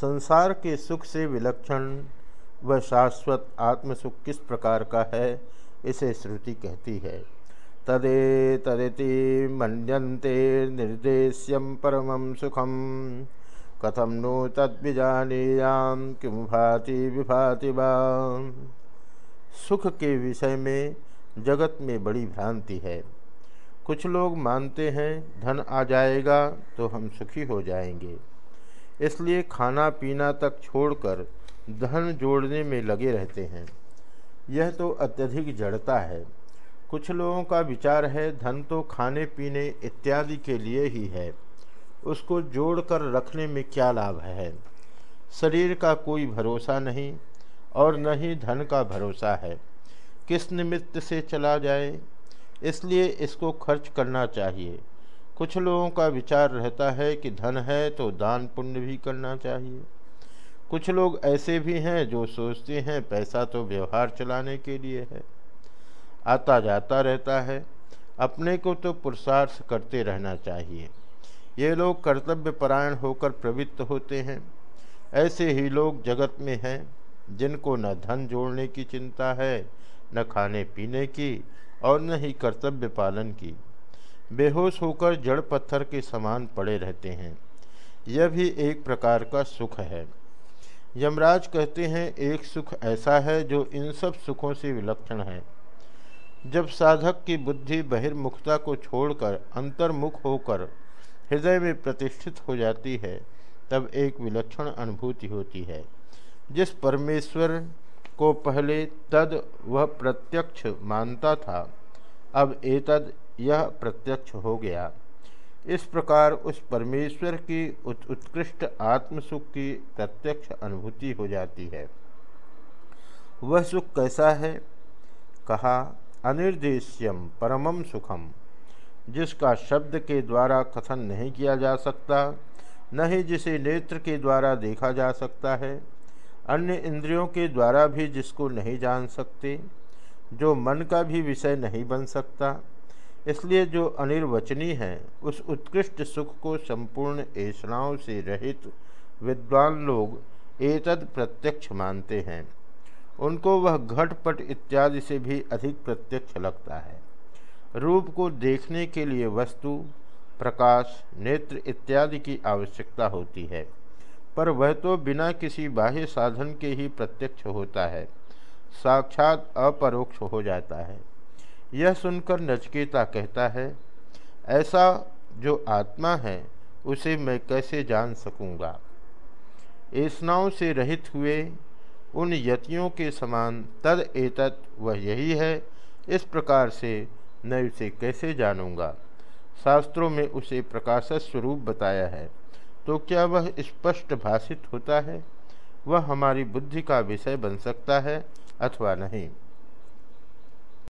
संसार के सुख से विलक्षण व शाश्वत आत्मसुख किस प्रकार का है, इसे श्रुति कहती है। तदे तदिति मनते निर्देश्यम परम सुखम। कथम नो तद्विजानीयाम किम भाति विभाति सुख के विषय में जगत में बड़ी भ्रांति है। कुछ लोग मानते हैं, धन आ जाएगा तो हम सुखी हो जाएँगे। इसलिए खाना पीना तक छोड़कर धन जोड़ने में लगे रहते हैं। यह तो अत्यधिक जड़ता है। कुछ लोगों का विचार है, धन तो खाने पीने इत्यादि के लिए ही है। उसको जोड़कर रखने में क्या लाभ है? शरीर का कोई भरोसा नहीं और न ही धन का भरोसा है। किस निमित्त से चला जाए? इसलिए इसको खर्च करना चाहिए। कुछ लोगों का विचार रहता है कि धन है तो दान पुण्य भी करना चाहिए। कुछ लोग ऐसे भी हैं जो सोचते हैं पैसा तो व्यवहार चलाने के लिए है। आता जाता रहता है। अपने को तो पुरुषार्थ करते रहना चाहिए। ये लोग कर्तव्य परायण होकर प्रवृत्त होते हैं। ऐसे ही लोग जगत में हैं, जिनको न धन जोड़ने की चिंता है, न खाने पीने की और न ही कर्तव्य पालन की। बेहोश होकर जड़ पत्थर के समान पड़े रहते हैं। यह भी एक प्रकार का सुख है। यमराज कहते हैं, एक सुख ऐसा है जो इन सब सुखों से विलक्षण है। जब साधक की बुद्धि बहिर्मुखता को छोड़कर अंतर्मुख होकर हृदय में प्रतिष्ठित हो जाती है, तब एक विलक्षण अनुभूति होती है। जिस परमेश्वर को पहले तद वह प्रत्यक्ष मानता था, अब एतद यह प्रत्यक्ष हो गया। इस प्रकार उस परमेश्वर की उत्कृष्ट आत्मसुख की प्रत्यक्ष अनुभूति हो जाती है। वह सुख कैसा है? कहा, अनिर्देश्यम परमम सुखम। जिसका शब्द के द्वारा कथन नहीं किया जा सकता, न ही जिसे नेत्र के द्वारा देखा जा सकता है, अन्य इंद्रियों के द्वारा भी जिसको नहीं जान सकते, जो मन का भी विषय नहीं बन सकता इसलिए जो अनिर्वचनीय है, उस उत्कृष्ट सुख को संपूर्ण ऐसाओं से रहित विद्वान लोग एतद प्रत्यक्ष मानते हैं। उनको वह घटपट इत्यादि से भी अधिक प्रत्यक्ष लगता है। रूप को देखने के लिए वस्तु, प्रकाश, नेत्र इत्यादि की आवश्यकता होती है, पर वह तो बिना किसी बाह्य साधन के ही प्रत्यक्ष होता है, साक्षात अपरोक्ष हो जाता है। यह सुनकर नचकेता कहता है, ऐसा जो आत्मा है, उसे मैं कैसे जान सकूँगा? ऐसनाओं से रहित हुए उन यतियों के समान तद एतत् वह यही है, इस प्रकार से मैं उसे कैसे जानूँगा? शास्त्रों में उसे प्रकाशक स्वरूप बताया है तो क्या वह स्पष्ट भाषित होता है? वह हमारी बुद्धि का विषय बन सकता है अथवा नहीं?